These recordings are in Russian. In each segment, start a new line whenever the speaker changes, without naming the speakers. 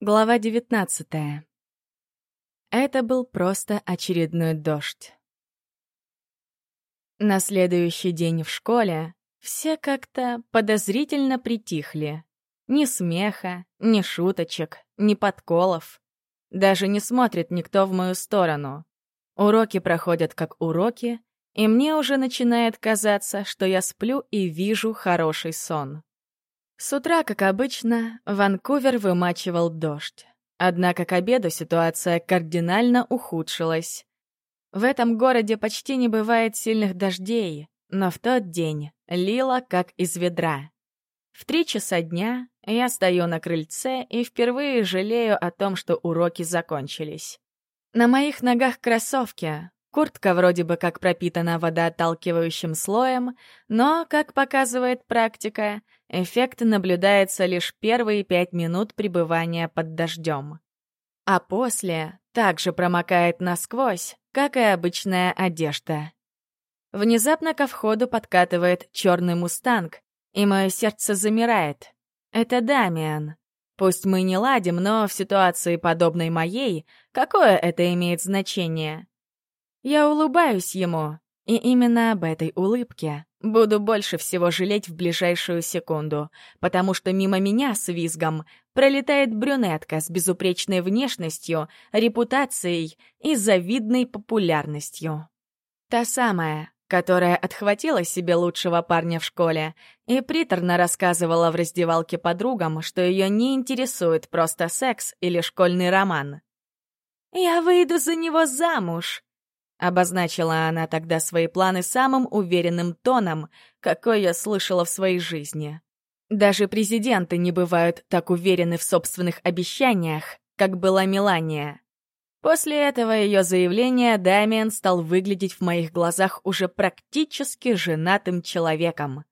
Глава 19. Это был просто очередной дождь. На следующий день в школе все как-то подозрительно притихли. Ни смеха, ни шуточек, ни подколов. Даже не смотрит никто в мою сторону. Уроки проходят как уроки, и мне уже начинает казаться, что я сплю и вижу хороший сон. С утра, как обычно, Ванкувер вымачивал дождь. Однако к обеду ситуация кардинально ухудшилась. В этом городе почти не бывает сильных дождей, но в тот день лило как из ведра. В три часа дня я стою на крыльце и впервые жалею о том, что уроки закончились. На моих ногах кроссовки, Куртка вроде бы как пропитана водоотталкивающим слоем, но, как показывает практика, эффект наблюдается лишь первые пять минут пребывания под дождем. А после также промокает насквозь, как и обычная одежда. Внезапно ко входу подкатывает черный мустанг, и мое сердце замирает. Это Дамиан. Пусть мы не ладим, но в ситуации, подобной моей, какое это имеет значение? Я улыбаюсь ему, и именно об этой улыбке буду больше всего жалеть в ближайшую секунду, потому что мимо меня с визгом пролетает брюнетка с безупречной внешностью, репутацией и завидной популярностью. Та самая, которая отхватила себе лучшего парня в школе и приторно рассказывала в раздевалке подругам, что ее не интересует просто секс или школьный роман. «Я выйду за него замуж!» Обозначила она тогда свои планы самым уверенным тоном, какой я слышала в своей жизни. Даже президенты не бывают так уверены в собственных обещаниях, как была Мелания. После этого ее заявления Дамиан стал выглядеть в моих глазах уже практически женатым человеком.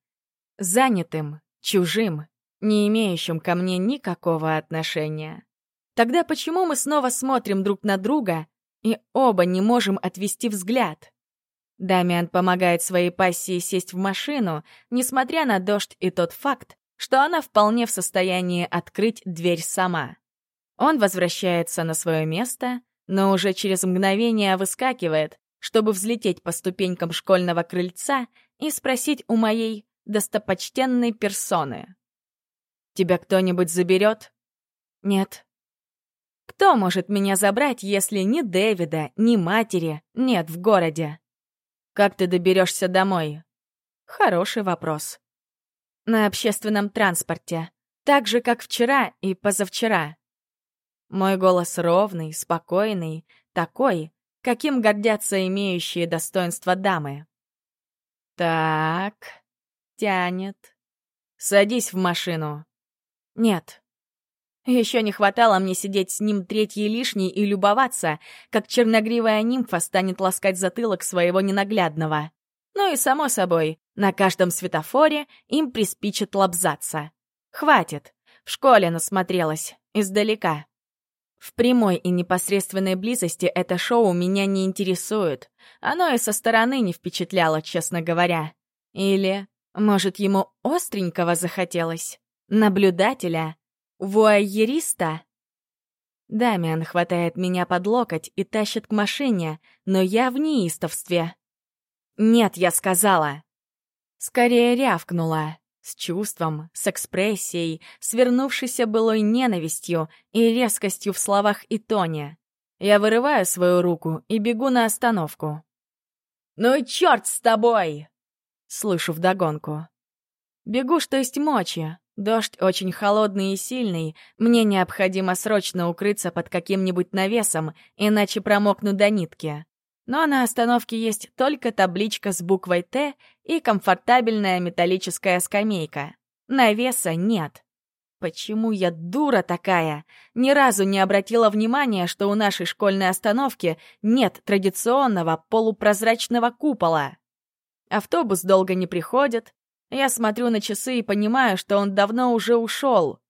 Занятым, чужим, не имеющим ко мне никакого отношения. Тогда почему мы снова смотрим друг на друга и оба не можем отвести взгляд. Дамиан помогает своей пассии сесть в машину, несмотря на дождь и тот факт, что она вполне в состоянии открыть дверь сама. Он возвращается на свое место, но уже через мгновение выскакивает, чтобы взлететь по ступенькам школьного крыльца и спросить у моей достопочтенной персоны. «Тебя кто-нибудь заберет?» «Нет», кто может меня забрать, если ни Дэвида, ни матери нет в городе? Как ты доберешься домой? Хороший вопрос. На общественном транспорте. Так же, как вчера и позавчера. Мой голос ровный, спокойный, такой, каким гордятся имеющие достоинство дамы. Так, тянет. Садись в машину. Нет, еще не хватало мне сидеть с ним третьей лишней и любоваться, как черногривая нимфа станет ласкать затылок своего ненаглядного. Ну и, само собой, на каждом светофоре им приспичит лобзаться. Хватит. В школе насмотрелась. Издалека. В прямой и непосредственной близости это шоу меня не интересует. Оно и со стороны не впечатляло, честно говоря. Или, может, ему остренького захотелось? Наблюдателя? Вуайериста? Дамиан хватает меня под локоть и тащит к машине, но я в неистовстве. «Нет, я сказала!» Скорее рявкнула, с чувством, с экспрессией, свернувшейся былой ненавистью и резкостью в словах и тоне. Я вырываю свою руку и бегу на остановку. «Ну и черт с тобой!» Слышу вдогонку. Бегу, что есть мочи, Дождь очень холодный и сильный, мне необходимо срочно укрыться под каким-нибудь навесом, иначе промокну до нитки. Но на остановке есть только табличка с буквой «Т» и комфортабельная металлическая скамейка. Навеса нет. Почему я дура такая? Ни разу не обратила внимания, что у нашей школьной остановки нет традиционного полупрозрачного купола. Автобус долго не приходит, я смотрю на часы и понимаю, что он давно уже ушел.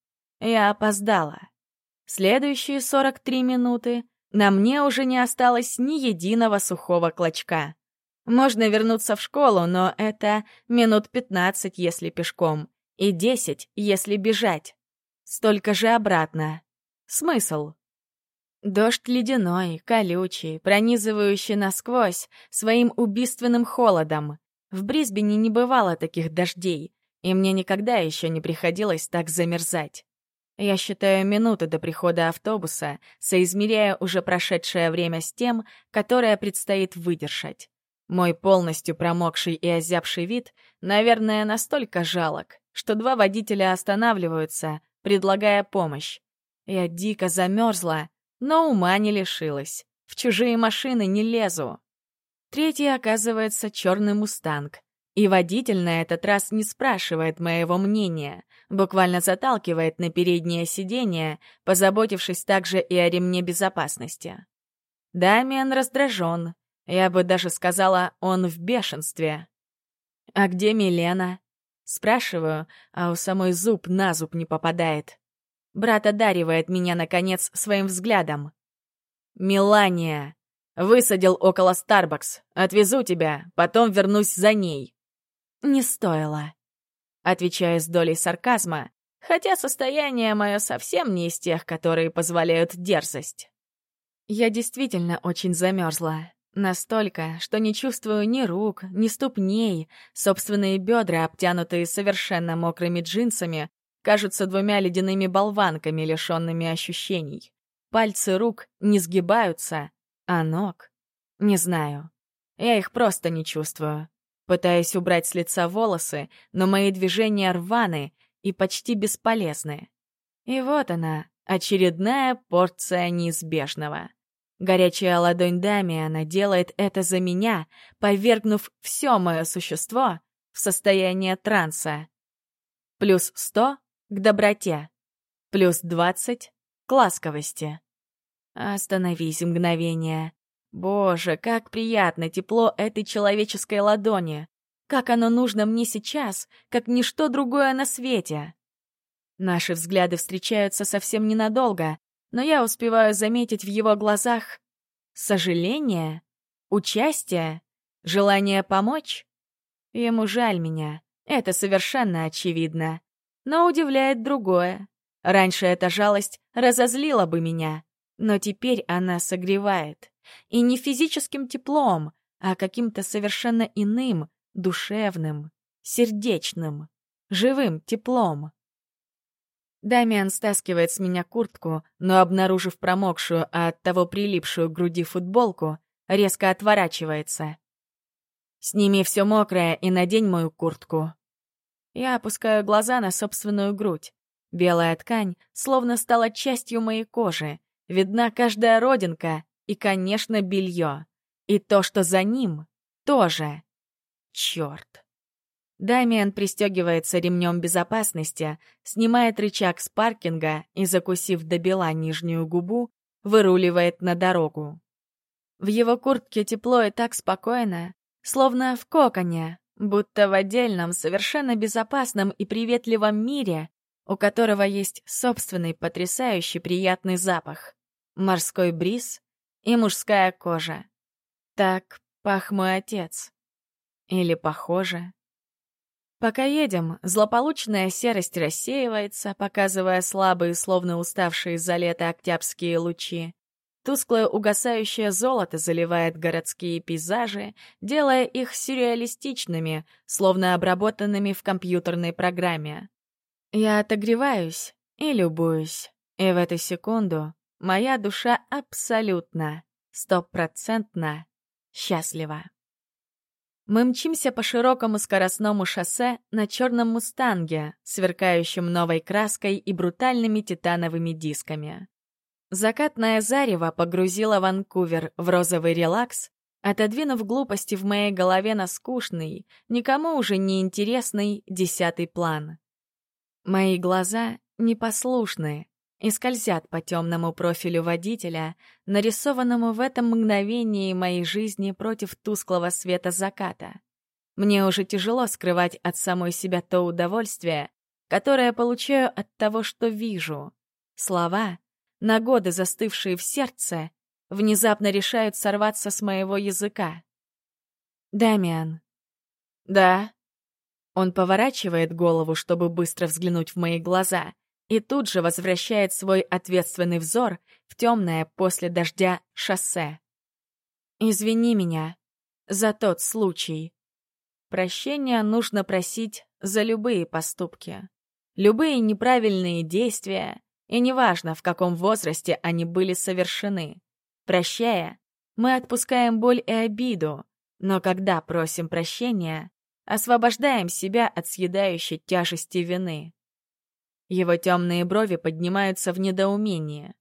Я опоздала. Следующие 43 минуты на мне уже не осталось ни единого сухого клочка. Можно вернуться в школу, но это минут 15, если пешком, и 10, если бежать. Столько же обратно. Смысл? Дождь ледяной, колючий, пронизывающий насквозь своим убийственным холодом. В Брисбене не бывало таких дождей, и мне никогда еще не приходилось так замерзать. Я считаю минуты до прихода автобуса, соизмеряя уже прошедшее время с тем, которое предстоит выдержать. Мой полностью промокший и озябший вид, наверное, настолько жалок, что два водителя останавливаются, предлагая помощь. Я дико замерзла, но ума не лишилась. В чужие машины не лезу. Третий оказывается черный мустанг. И водитель на этот раз не спрашивает моего мнения, буквально заталкивает на переднее сиденье, позаботившись также и о ремне безопасности. Дамиан раздражен. Я бы даже сказала, он в бешенстве. «А где Милена?» Спрашиваю, а у самой зуб на зуб не попадает. Брат одаривает меня, наконец, своим взглядом. «Мелания! Высадил около Старбакс. Отвезу тебя, потом вернусь за ней». «Не стоило», — отвечаю с долей сарказма, хотя состояние мое совсем не из тех, которые позволяют дерзость. Я действительно очень замерзла. Настолько, что не чувствую ни рук, ни ступней, собственные бедра, обтянутые совершенно мокрыми джинсами, кажутся двумя ледяными болванками, лишенными ощущений. Пальцы рук не сгибаются, а ног... Не знаю. Я их просто не чувствую. Пытаюсь убрать с лица волосы, но мои движения рваны и почти бесполезны. И вот она, очередная порция неизбежного. Горячая ладонь Дамиана делает это за меня, повергнув все мое существо в состояние транса. Плюс сто к доброте. Плюс двадцать к ласковости. Остановись мгновение. Боже, как приятно тепло этой человеческой ладони. Как оно нужно мне сейчас, как ничто другое на свете. Наши взгляды встречаются совсем ненадолго, но я успеваю заметить в его глазах сожаление, участие, желание помочь. Ему жаль меня, это совершенно очевидно. Но удивляет другое. Раньше эта жалость разозлила бы меня, но теперь она согревает. И не физическим теплом, а каким-то совершенно иным, душевным, сердечным, живым теплом. Дамиан стаскивает с меня куртку, но, обнаружив промокшую, а оттого прилипшую к груди футболку, резко отворачивается. «Сними все мокрое и надень мою куртку», я опускаю глаза на собственную грудь. Белая ткань словно стала частью моей кожи. Видна каждая родинка и, конечно, белье. И то, что за ним, тоже. Черт. Дамиан пристегивается ремнем безопасности, снимает рычаг с паркинга и, закусив до бела нижнюю губу, выруливает на дорогу. В его куртке тепло и так спокойно, словно в коконе, будто в отдельном, совершенно безопасном и приветливом мире, у которого есть собственный потрясающий приятный запах, морской бриз и мужская кожа. Так пах мой отец. Или похоже. Пока едем, злополучная серость рассеивается, показывая слабые, словно уставшие за лето октябрьские лучи. Тусклое угасающее золото заливает городские пейзажи, делая их сюрреалистичными, словно обработанными в компьютерной программе. Я отогреваюсь и любуюсь, и в эту секунду моя душа абсолютно, стопроцентно счастлива. Мы мчимся по широкому скоростному шоссе на черном мустанге, сверкающем новой краской и брутальными титановыми дисками. Закатное зарево погрузило Ванкувер в розовый релакс, отодвинув глупости в моей голове на скучный, никому уже не интересный десятый план. Мои глаза непослушные и скользят по темному профилю водителя, нарисованному в этом мгновении моей жизни против тусклого света заката. Мне уже тяжело скрывать от самой себя то удовольствие, которое получаю от того, что вижу. Слова — на годы застывшие в сердце, внезапно решают сорваться с моего языка. «Дамиан». «Да». Он поворачивает голову, чтобы быстро взглянуть в мои глаза, и тут же возвращает свой ответственный взор в темное после дождя шоссе. «Извини меня за тот случай. Прощения нужно просить за любые поступки, любые неправильные действия, и неважно, в каком возрасте они были совершены. Прощая, мы отпускаем боль и обиду, но когда просим прощения, освобождаем себя от съедающей тяжести вины. Его темные брови поднимаются в недоумение.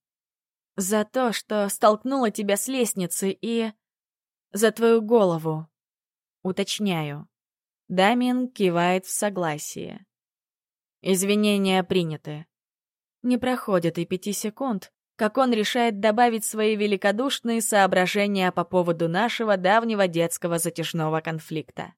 «За то, что столкнула тебя с лестницы и... за твою голову». Уточняю. Дамин кивает в согласии. Извинения приняты. Не проходит и пяти секунд, как он решает добавить свои великодушные соображения по поводу нашего давнего детского затяжного конфликта.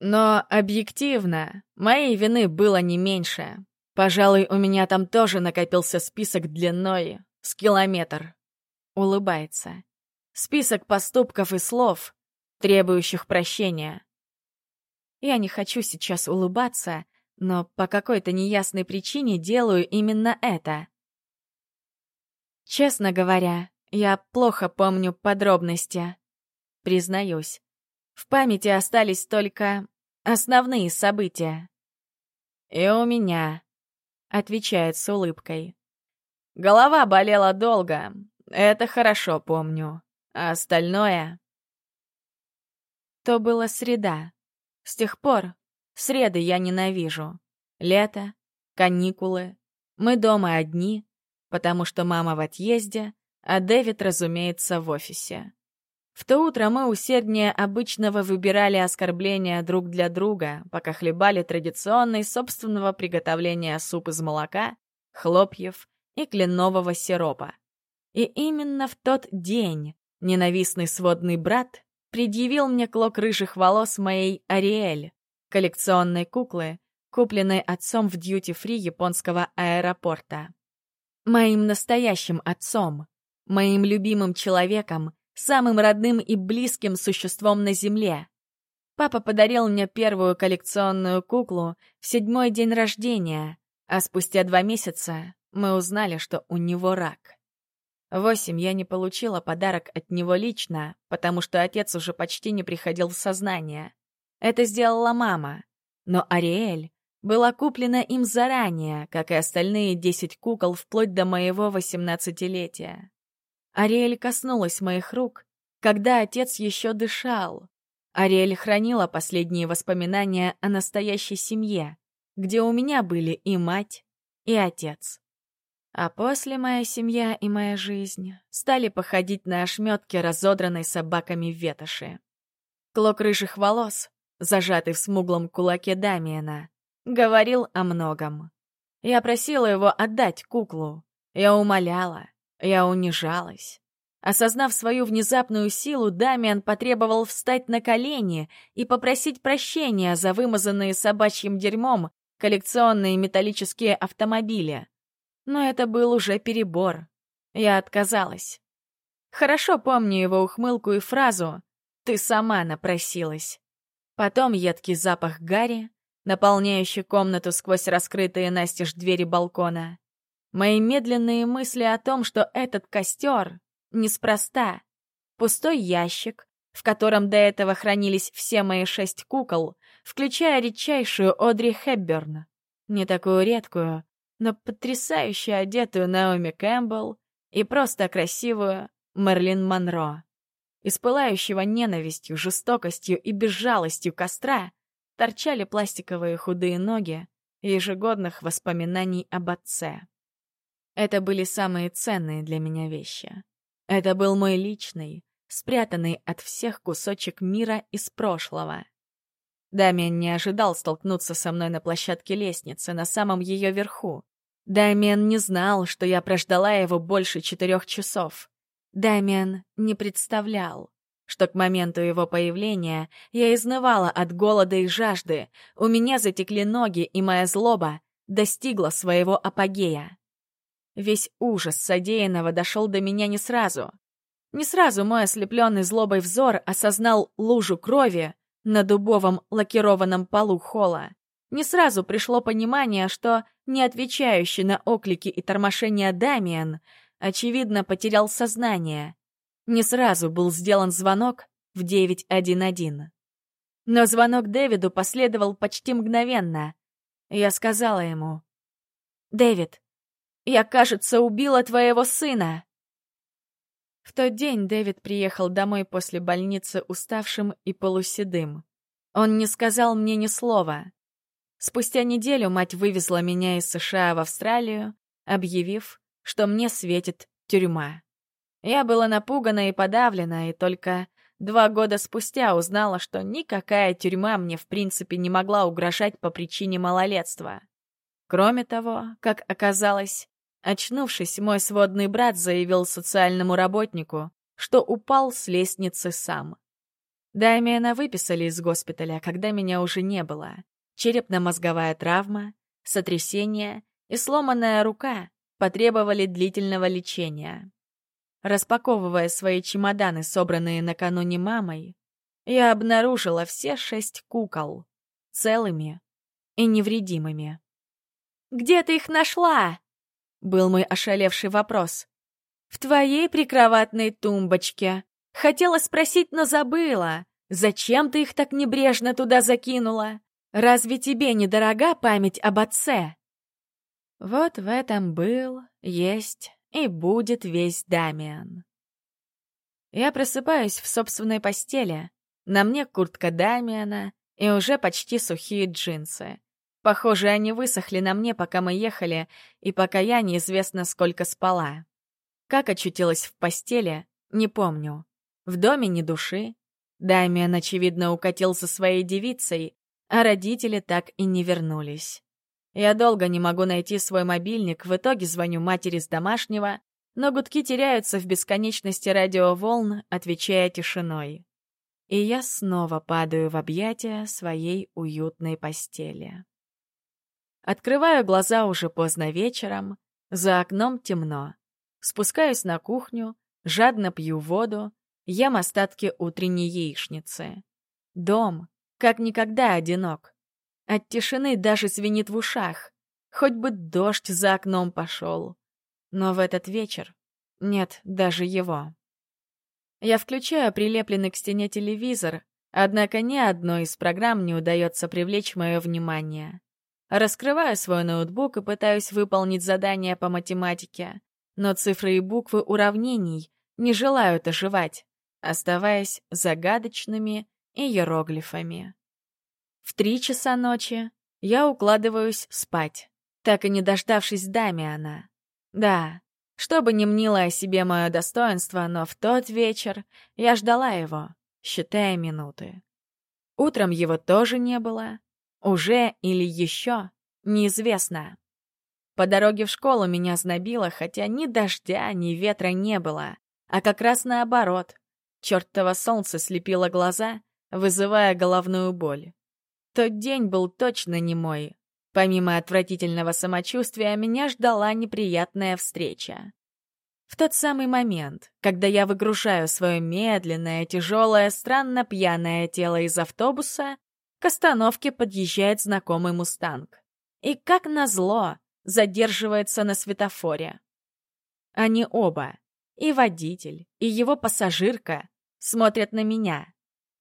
Но объективно, моей вины было не меньше. Пожалуй, у меня там тоже накопился список длиной с километр. Улыбается. Список поступков и слов, требующих прощения. Я не хочу сейчас улыбаться, но по какой-то неясной причине делаю именно это. Честно говоря, я плохо помню подробности. Признаюсь. В памяти остались только основные события. И у меня отвечает с улыбкой. Голова болела долго, это хорошо помню. А остальное... То была среда. С тех пор среды я ненавижу. Лето, каникулы. Мы дома одни, потому что мама в отъезде, а Дэвид, разумеется, в офисе. В то утро мы усерднее обычного выбирали оскорбления друг для друга, пока хлебали традиционный собственного приготовления суп из молока, хлопьев и кленового сиропа. И именно в тот день ненавистный сводный брат предъявил мне клок рыжих волос моей Ариэль, коллекционной куклы, купленной отцом в дьюти-фри японского аэропорта. Моим настоящим отцом, моим любимым человеком, самым родным и близким существом на Земле. Папа подарил мне первую коллекционную куклу в седьмой день рождения, а спустя два месяца мы узнали, что у него рак. Восемь я не получила подарок от него лично, потому что отец уже почти не приходил в сознание. Это сделала мама. Но Ариэль была куплена им заранее, как и остальные десять кукол вплоть до моего восемнадцатилетия. Ариэль коснулась моих рук, когда отец еще дышал. Ариэль хранила последние воспоминания о настоящей семье, где у меня были и мать, и отец. А после моя семья и моя жизнь стали походить на ошметки разодранной собаками ветоши. Клок рыжих волос, зажатый в смуглом кулаке Дамиена, говорил о многом. Я просила его отдать куклу. Я умоляла, я унижалась. Осознав свою внезапную силу, Дамиан потребовал встать на колени и попросить прощения за вымазанные собачьим дерьмом коллекционные металлические автомобили. Но это был уже перебор. Я отказалась. Хорошо помню его ухмылку и фразу «Ты сама напросилась». Потом едкий запах гари, наполняющий комнату сквозь раскрытые настежь двери балкона. Мои медленные мысли о том, что этот костер неспроста. Пустой ящик, в котором до этого хранились все мои шесть кукол, включая редчайшую Одри Хепберн. Не такую редкую, но потрясающе одетую Наоми Кэмпбелл и просто красивую Мерлин Монро. Из ненавистью, жестокостью и безжалостью костра торчали пластиковые худые ноги ежегодных воспоминаний об отце. Это были самые ценные для меня вещи. Это был мой личный, спрятанный от всех кусочек мира из прошлого. Дамиан не ожидал столкнуться со мной на площадке лестницы, на самом ее верху. Дамиан не знал, что я прождала его больше четырех часов. Дамиан не представлял, что к моменту его появления я изнывала от голода и жажды, у меня затекли ноги, и моя злоба достигла своего апогея. Весь ужас содеянного дошел до меня не сразу. Не сразу мой ослепленный злобой взор осознал лужу крови на дубовом лакированном полу холла. Не сразу пришло понимание, что не отвечающий на оклики и тормошения Дамиан, очевидно, потерял сознание. Не сразу был сделан звонок в 911. Но звонок Дэвиду последовал почти мгновенно. Я сказала ему, «Дэвид, я, кажется, убила твоего сына!» В тот день Дэвид приехал домой после больницы уставшим и полуседым. Он не сказал мне ни слова. Спустя неделю мать вывезла меня из США в Австралию, объявив, что мне светит тюрьма. Я была напугана и подавлена, и только два года спустя узнала, что никакая тюрьма мне в принципе не могла угрожать по причине малолетства. Кроме того, как оказалось, Очнувшись, мой сводный брат заявил социальному работнику, что упал с лестницы сам. Дамиана выписали из госпиталя, когда меня уже не было. Черепно-мозговая травма, сотрясение и сломанная рука потребовали длительного лечения. Распаковывая свои чемоданы, собранные накануне мамой, я обнаружила все шесть кукол, целыми и невредимыми. «Где ты их нашла?» Был мой ошалевший вопрос. «В твоей прикроватной тумбочке. Хотела спросить, но забыла. Зачем ты их так небрежно туда закинула? Разве тебе не дорога память об отце?» Вот в этом был, есть и будет весь Дамиан. Я просыпаюсь в собственной постели. На мне куртка Дамиана и уже почти сухие джинсы. Похоже, они высохли на мне, пока мы ехали, и пока я неизвестно сколько спала. Как очутилась в постели, не помню. В доме ни души. Дамиан, очевидно, укатил со своей девицей, а родители так и не вернулись. Я долго не могу найти свой мобильник, в итоге звоню матери с домашнего, но гудки теряются в бесконечности радиоволн, отвечая тишиной. И я снова падаю в объятия своей уютной постели. Открываю глаза уже поздно вечером, за окном темно. Спускаюсь на кухню, жадно пью воду, ем остатки утренней яичницы. Дом, как никогда, одинок. От тишины даже звенит в ушах, хоть бы дождь за окном пошел. Но в этот вечер нет даже его. Я включаю прилепленный к стене телевизор, однако ни одной из программ не удается привлечь мое внимание. Раскрываю свой ноутбук и пытаюсь выполнить задание по математике, но цифры и буквы уравнений не желают оживать, оставаясь загадочными иероглифами. В три часа ночи я укладываюсь спать, так и не дождавшись Дамиана. Да, что бы ни мнило о себе мое достоинство, но в тот вечер я ждала его, считая минуты. Утром его тоже не было, уже или еще, неизвестно. По дороге в школу меня знобило, хотя ни дождя, ни ветра не было, а как раз наоборот. Чёртово солнце слепило глаза, вызывая головную боль. Тот день был точно не мой. Помимо отвратительного самочувствия, меня ждала неприятная встреча. В тот самый момент, когда я выгружаю свое медленное, тяжелое, странно пьяное тело из автобуса, к остановке подъезжает знакомый «Мустанг». И, как назло, задерживается на светофоре. Они оба, и водитель, и его пассажирка, смотрят на меня.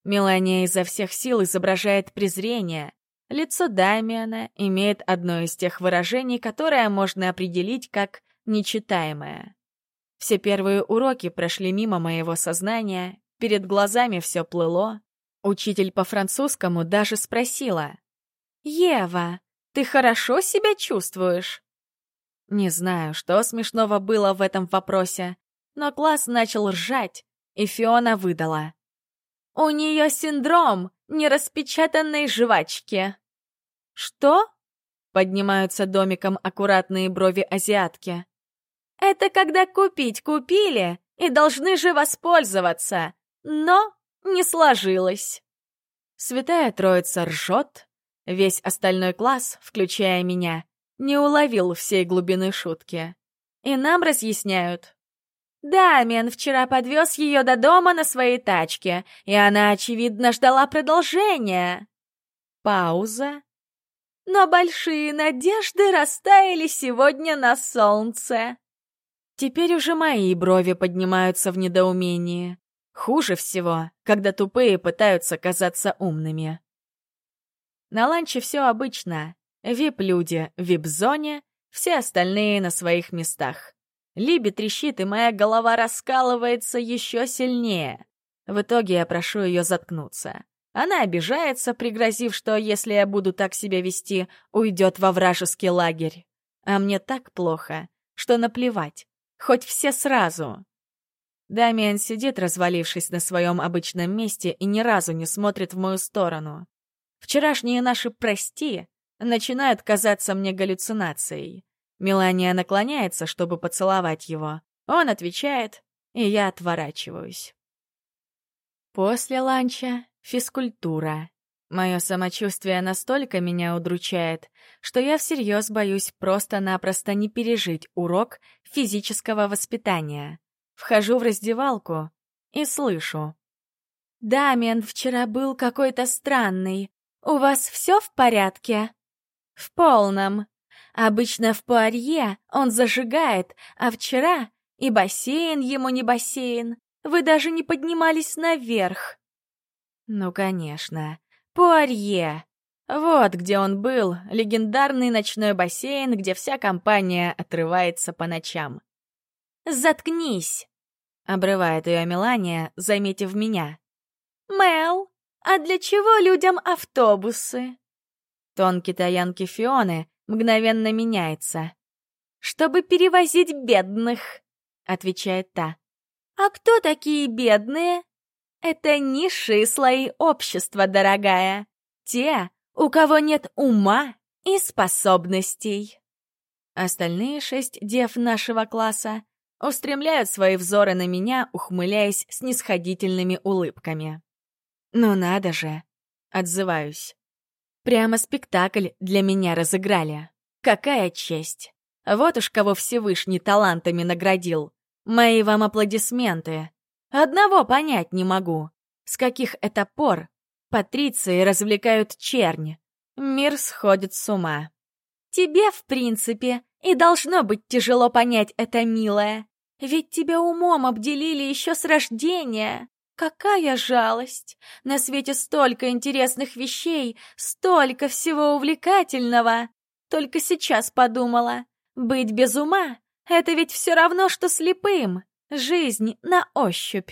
Мелания изо всех сил изображает презрение. Лицо Дамиана имеет одно из тех выражений, которое можно определить как нечитаемое. Все первые уроки прошли мимо моего сознания, перед глазами все плыло, Учитель по французскому даже спросила. «Ева, ты хорошо себя чувствуешь?» Не знаю, что смешного было в этом вопросе, но класс начал ржать, и Фиона выдала. «У нее синдром нераспечатанной жвачки». «Что?» — поднимаются домиком аккуратные брови азиатки. «Это когда купить купили и должны же воспользоваться, но не сложилось. Святая Троица ржет. Весь остальной класс, включая меня, не уловил всей глубины шутки. И нам разъясняют. Дамиан вчера подвез ее до дома на своей тачке, и она, очевидно, ждала продолжения. Пауза. но большие надежды растаяли сегодня на солнце. Теперь уже мои брови поднимаются в недоумении. Хуже всего, когда тупые пытаются казаться умными. На ланче все обычно. Вип-люди в вип-зоне, все остальные на своих местах. Либи трещит, и моя голова раскалывается еще сильнее. В итоге я прошу ее заткнуться. Она обижается, пригрозив, что если я буду так себя вести, уйдет во вражеский лагерь. А мне так плохо, что наплевать. Хоть все сразу. Дамиан сидит, развалившись на своем обычном месте, и ни разу не смотрит в мою сторону. Вчерашние наши «прости» начинают казаться мне галлюцинацией. Мелания наклоняется, чтобы поцеловать его. Он отвечает, и я отворачиваюсь. После ланча — физкультура. Мое самочувствие настолько меня удручает, что я всерьез боюсь просто-напросто не пережить урок физического воспитания. Вхожу в раздевалку и слышу. «Дамиан вчера был какой-то странный. У вас все в порядке?» «В полном. Обычно в Пуарье он зажигает, а вчера и бассейн ему не бассейн. Вы даже не поднимались наверх». «Ну, конечно. Пуарье. Вот где он был, легендарный ночной бассейн, где вся компания отрывается по ночам. «Заткнись!» — обрывает ее Мелания, заметив меня. «Мел, а для чего людям автобусы?» Тон китаянки Фионы мгновенно меняется. «Чтобы перевозить бедных», — отвечает та. «А кто такие бедные?» «Это низшие слои общества, дорогая. Те, у кого нет ума и способностей». Остальные шесть дев нашего класса устремляют свои взоры на меня, ухмыляясь снисходительными улыбками. «Ну надо же!» — отзываюсь. Прямо спектакль для меня разыграли. Какая честь! Вот уж кого Всевышний талантами наградил. Мои вам аплодисменты. Одного понять не могу. С каких это пор патриции развлекают чернь? Мир сходит с ума. Тебе, в принципе, и должно быть тяжело понять это, милая. Ведь тебя умом обделили еще с рождения. Какая жалость! На свете столько интересных вещей, столько всего увлекательного. Только сейчас подумала. Быть без ума — это ведь все равно, что слепым. Жизнь на ощупь.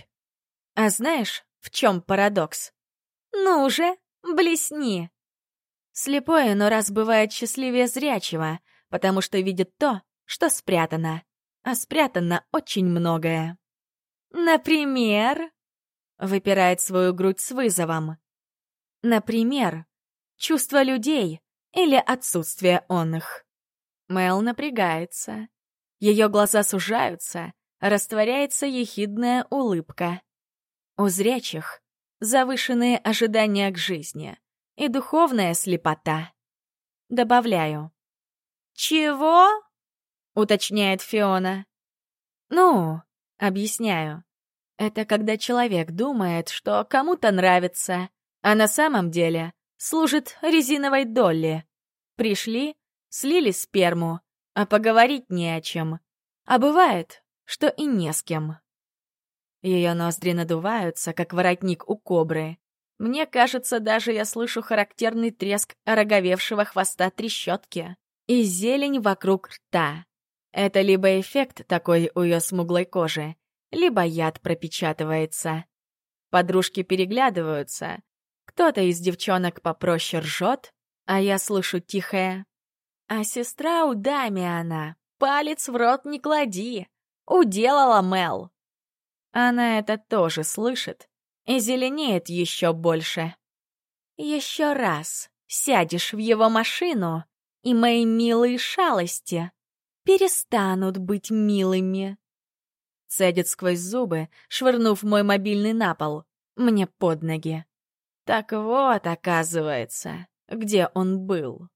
А знаешь, в чем парадокс? Ну же, блесни. Слепое, но раз бывает счастливее зрячего, потому что видит то, что спрятано. А спрятано очень многое. Например... Выпирает свою грудь с вызовом. Например, чувство людей или отсутствие он их. Мэл напрягается. Ее глаза сужаются, растворяется ехидная улыбка. У зрячих завышенные ожидания к жизни и духовная слепота. Добавляю. «Чего?» — уточняет Фиона. «Ну, объясняю. Это когда человек думает, что кому-то нравится, а на самом деле служит резиновой долли. Пришли, слили сперму, а поговорить не о чем. А бывает, что и не с кем. Ее ноздри надуваются, как воротник у кобры. Мне кажется, даже я слышу характерный треск ороговевшего хвоста трещотки и зелень вокруг рта. Это либо эффект такой у ее смуглой кожи, либо яд пропечатывается. Подружки переглядываются. Кто-то из девчонок попроще ржет, а я слышу тихое. А сестра у Дамиана, палец в рот не клади, уделала Мел. Она это тоже слышит и зеленеет еще больше. Еще раз сядешь в его машину, и мои милые шалости перестанут быть милыми. Цедит сквозь зубы, швырнув мой мобильный на пол, мне под ноги. Так вот, оказывается, где он был.